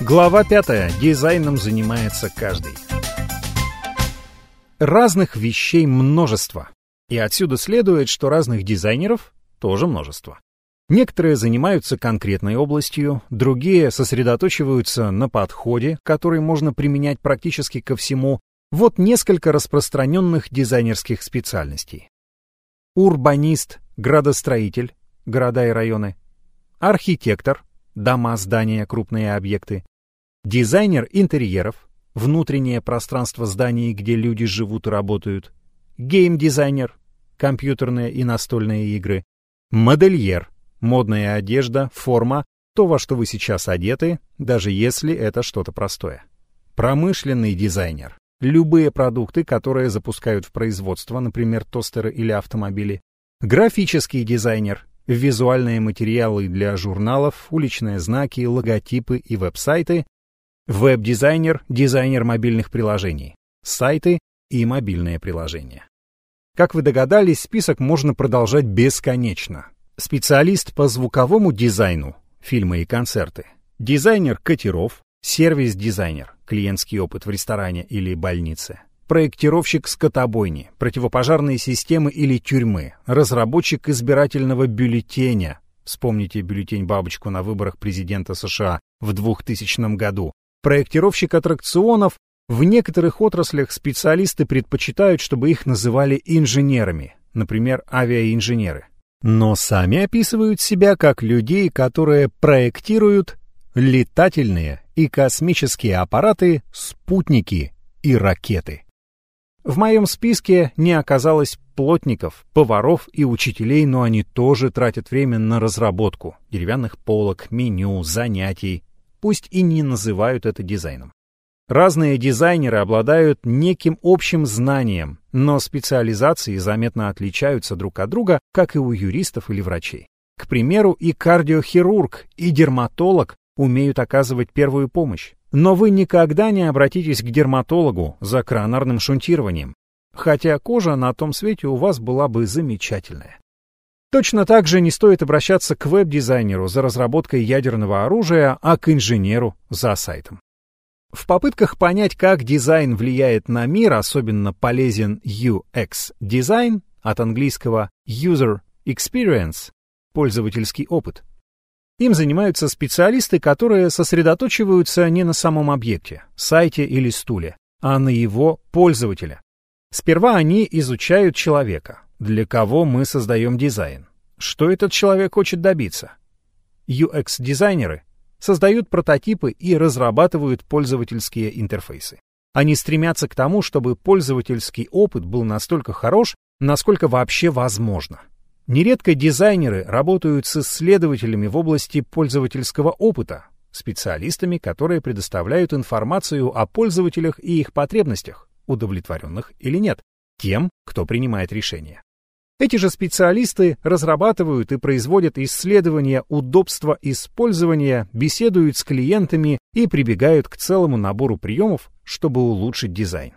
Глава 5. Дизайном занимается каждый. Разных вещей множество. И отсюда следует, что разных дизайнеров тоже множество. Некоторые занимаются конкретной областью, другие сосредоточиваются на подходе, который можно применять практически ко всему. Вот несколько распространенных дизайнерских специальностей. Урбанист, градостроитель, города и районы. Архитектор, дома, здания, крупные объекты. Дизайнер интерьеров, внутреннее пространство зданий, где люди живут и работают. Гейм-дизайнер, компьютерные и настольные игры. Модельер, модная одежда, форма, то, во что вы сейчас одеты, даже если это что-то простое. Промышленный дизайнер. Любые продукты, которые запускают в производство, например, тостеры или автомобили. Графический дизайнер. Визуальные материалы для журналов, уличные знаки, логотипы и веб-сайты, Веб-дизайнер, дизайнер мобильных приложений, сайты и мобильные приложения. Как вы догадались, список можно продолжать бесконечно. Специалист по звуковому дизайну, фильмы и концерты, дизайнер катеров, сервис-дизайнер, клиентский опыт в ресторане или больнице, проектировщик скотобойни, противопожарные системы или тюрьмы, разработчик избирательного бюллетеня, вспомните бюллетень-бабочку на выборах президента США в 2000 году, проектировщик аттракционов, в некоторых отраслях специалисты предпочитают, чтобы их называли инженерами, например, авиаинженеры. Но сами описывают себя как людей, которые проектируют летательные и космические аппараты, спутники и ракеты. В моем списке не оказалось плотников, поваров и учителей, но они тоже тратят время на разработку деревянных полок, меню, занятий, пусть и не называют это дизайном. Разные дизайнеры обладают неким общим знанием, но специализации заметно отличаются друг от друга, как и у юристов или врачей. К примеру, и кардиохирург, и дерматолог умеют оказывать первую помощь. Но вы никогда не обратитесь к дерматологу за коронарным шунтированием, хотя кожа на том свете у вас была бы замечательная. Точно так же не стоит обращаться к веб-дизайнеру за разработкой ядерного оружия, а к инженеру за сайтом. В попытках понять, как дизайн влияет на мир, особенно полезен UX-дизайн, от английского User Experience, пользовательский опыт. Им занимаются специалисты, которые сосредоточиваются не на самом объекте, сайте или стуле, а на его пользователя. Сперва они изучают человека, для кого мы создаем дизайн. Что этот человек хочет добиться? UX-дизайнеры создают прототипы и разрабатывают пользовательские интерфейсы. Они стремятся к тому, чтобы пользовательский опыт был настолько хорош, насколько вообще возможно. Нередко дизайнеры работают с исследователями в области пользовательского опыта, специалистами, которые предоставляют информацию о пользователях и их потребностях, удовлетворенных или нет, тем, кто принимает решения. Эти же специалисты разрабатывают и производят исследования удобства использования, беседуют с клиентами и прибегают к целому набору приемов, чтобы улучшить дизайн.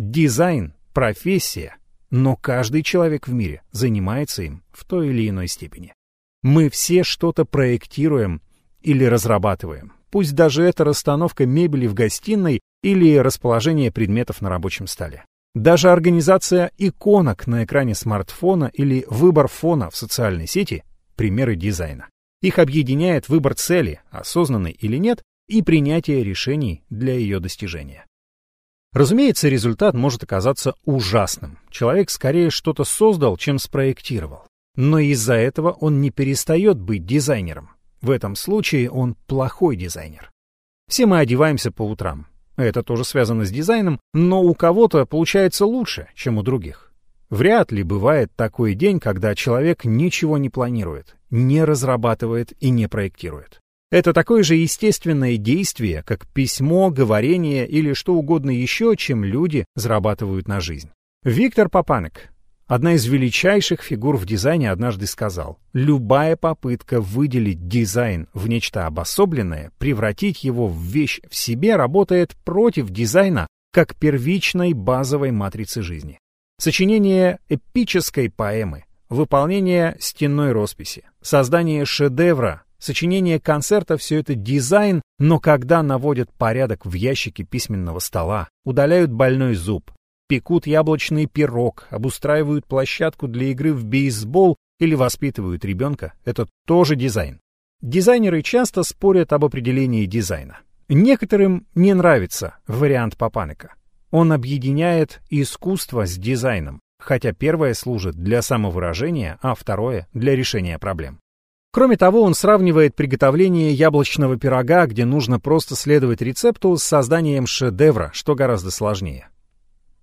Дизайн – профессия, но каждый человек в мире занимается им в той или иной степени. Мы все что-то проектируем или разрабатываем, пусть даже это расстановка мебели в гостиной или расположение предметов на рабочем столе. Даже организация иконок на экране смартфона или выбор фона в социальной сети – примеры дизайна. Их объединяет выбор цели, осознанный или нет, и принятие решений для ее достижения. Разумеется, результат может оказаться ужасным. Человек скорее что-то создал, чем спроектировал. Но из-за этого он не перестает быть дизайнером. В этом случае он плохой дизайнер. Все мы одеваемся по утрам. Это тоже связано с дизайном, но у кого-то получается лучше, чем у других. Вряд ли бывает такой день, когда человек ничего не планирует, не разрабатывает и не проектирует. Это такое же естественное действие, как письмо, говорение или что угодно еще, чем люди зарабатывают на жизнь. Виктор Папанек, Одна из величайших фигур в дизайне однажды сказал, любая попытка выделить дизайн в нечто обособленное, превратить его в вещь в себе, работает против дизайна как первичной базовой матрицы жизни. Сочинение эпической поэмы, выполнение стенной росписи, создание шедевра Сочинение концерта — все это дизайн, но когда наводят порядок в ящике письменного стола, удаляют больной зуб, пекут яблочный пирог, обустраивают площадку для игры в бейсбол или воспитывают ребенка, это тоже дизайн. Дизайнеры часто спорят об определении дизайна. Некоторым не нравится вариант Папанека. Он объединяет искусство с дизайном, хотя первое служит для самовыражения, а второе — для решения проблем. Кроме того, он сравнивает приготовление яблочного пирога, где нужно просто следовать рецепту, с созданием шедевра, что гораздо сложнее.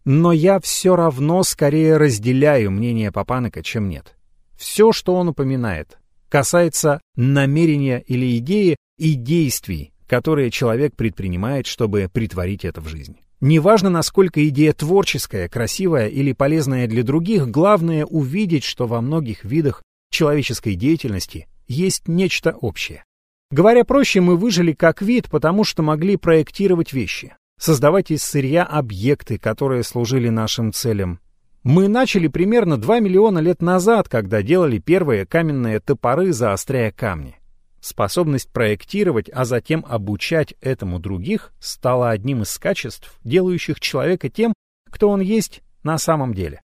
Но я все равно скорее разделяю мнение Папанека, чем нет. Все, что он упоминает, касается намерения или идеи и действий, которые человек предпринимает, чтобы притворить это в жизнь. Неважно, насколько идея творческая, красивая или полезная для других, главное увидеть, что во многих видах человеческой деятельности есть нечто общее. Говоря проще, мы выжили как вид, потому что могли проектировать вещи, создавать из сырья объекты, которые служили нашим целям. Мы начали примерно 2 миллиона лет назад, когда делали первые каменные топоры, заостряя камни. Способность проектировать, а затем обучать этому других стала одним из качеств, делающих человека тем, кто он есть на самом деле.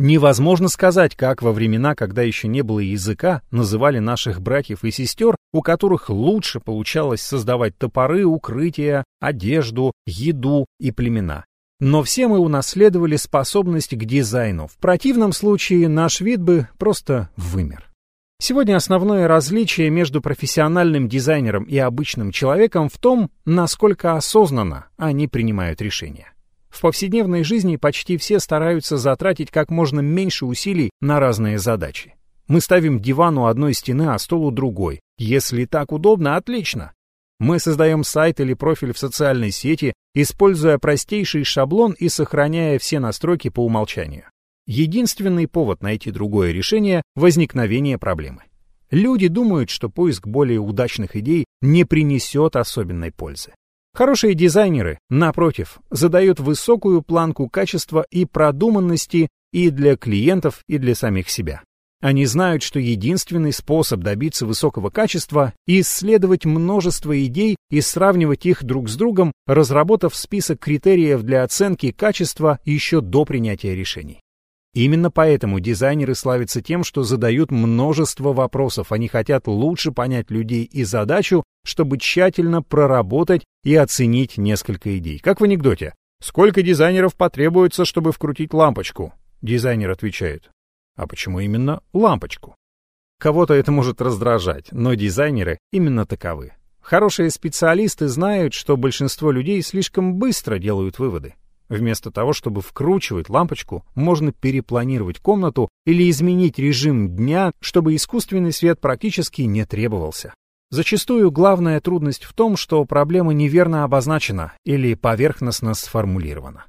Невозможно сказать, как во времена, когда еще не было языка, называли наших братьев и сестер, у которых лучше получалось создавать топоры, укрытия, одежду, еду и племена. Но все мы унаследовали способность к дизайну. В противном случае наш вид бы просто вымер. Сегодня основное различие между профессиональным дизайнером и обычным человеком в том, насколько осознанно они принимают решения. В повседневной жизни почти все стараются затратить как можно меньше усилий на разные задачи. Мы ставим диван у одной стены, а стол у другой. Если так удобно, отлично. Мы создаем сайт или профиль в социальной сети, используя простейший шаблон и сохраняя все настройки по умолчанию. Единственный повод найти другое решение – возникновение проблемы. Люди думают, что поиск более удачных идей не принесет особенной пользы. Хорошие дизайнеры, напротив, задают высокую планку качества и продуманности и для клиентов, и для самих себя. Они знают, что единственный способ добиться высокого качества – исследовать множество идей и сравнивать их друг с другом, разработав список критериев для оценки качества еще до принятия решений. Именно поэтому дизайнеры славятся тем, что задают множество вопросов. Они хотят лучше понять людей и задачу, чтобы тщательно проработать и оценить несколько идей. Как в анекдоте. Сколько дизайнеров потребуется, чтобы вкрутить лампочку? Дизайнер отвечает. А почему именно лампочку? Кого-то это может раздражать, но дизайнеры именно таковы. Хорошие специалисты знают, что большинство людей слишком быстро делают выводы. Вместо того, чтобы вкручивать лампочку, можно перепланировать комнату или изменить режим дня, чтобы искусственный свет практически не требовался. Зачастую главная трудность в том, что проблема неверно обозначена или поверхностно сформулирована.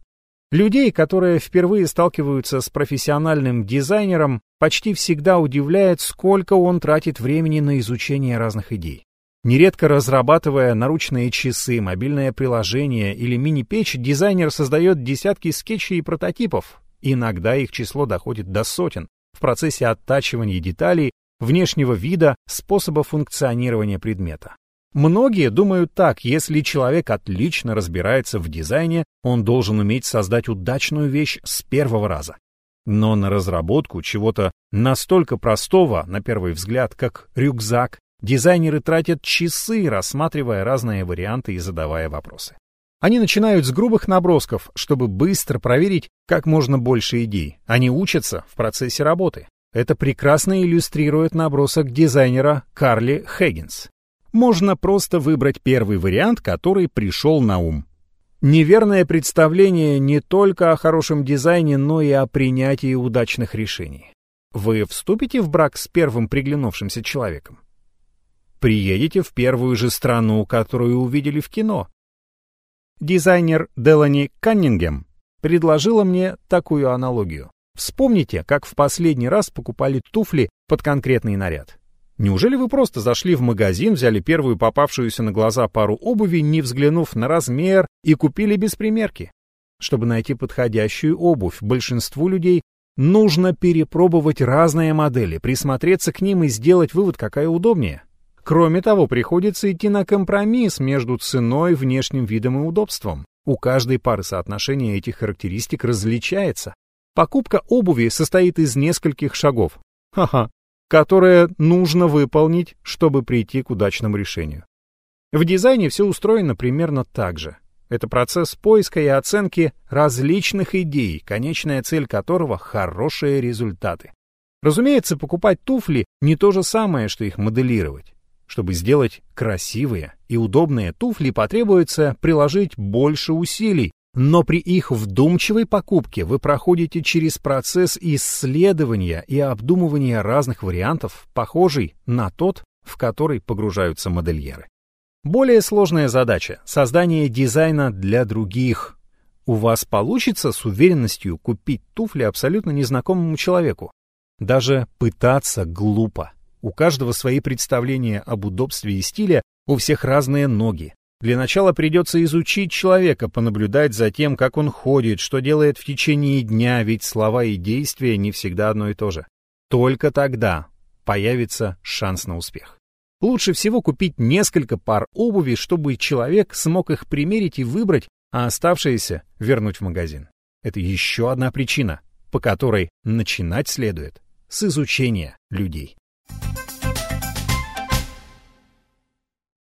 Людей, которые впервые сталкиваются с профессиональным дизайнером, почти всегда удивляет, сколько он тратит времени на изучение разных идей. Нередко разрабатывая наручные часы, мобильное приложение или мини-печь, дизайнер создает десятки скетчей и прототипов. Иногда их число доходит до сотен в процессе оттачивания деталей, внешнего вида, способа функционирования предмета. Многие думают так, если человек отлично разбирается в дизайне, он должен уметь создать удачную вещь с первого раза. Но на разработку чего-то настолько простого, на первый взгляд, как рюкзак, Дизайнеры тратят часы, рассматривая разные варианты и задавая вопросы. Они начинают с грубых набросков, чтобы быстро проверить как можно больше идей. Они учатся в процессе работы. Это прекрасно иллюстрирует набросок дизайнера Карли Хэггинс. Можно просто выбрать первый вариант, который пришел на ум. Неверное представление не только о хорошем дизайне, но и о принятии удачных решений. Вы вступите в брак с первым приглянувшимся человеком? Приедете в первую же страну, которую увидели в кино. Дизайнер Делани Каннингем предложила мне такую аналогию. Вспомните, как в последний раз покупали туфли под конкретный наряд. Неужели вы просто зашли в магазин, взяли первую попавшуюся на глаза пару обуви, не взглянув на размер, и купили без примерки? Чтобы найти подходящую обувь большинству людей, нужно перепробовать разные модели, присмотреться к ним и сделать вывод, какая удобнее. Кроме того, приходится идти на компромисс между ценой, внешним видом и удобством. У каждой пары соотношение этих характеристик различается. Покупка обуви состоит из нескольких шагов. Ха-ха. Которые нужно выполнить, чтобы прийти к удачному решению. В дизайне все устроено примерно так же. Это процесс поиска и оценки различных идей, конечная цель которого — хорошие результаты. Разумеется, покупать туфли не то же самое, что их моделировать. Чтобы сделать красивые и удобные туфли, потребуется приложить больше усилий, но при их вдумчивой покупке вы проходите через процесс исследования и обдумывания разных вариантов, похожий на тот, в который погружаются модельеры. Более сложная задача — создание дизайна для других. У вас получится с уверенностью купить туфли абсолютно незнакомому человеку. Даже пытаться глупо. У каждого свои представления об удобстве и стиле, у всех разные ноги. Для начала придется изучить человека, понаблюдать за тем, как он ходит, что делает в течение дня, ведь слова и действия не всегда одно и то же. Только тогда появится шанс на успех. Лучше всего купить несколько пар обуви, чтобы человек смог их примерить и выбрать, а оставшиеся вернуть в магазин. Это еще одна причина, по которой начинать следует с изучения людей.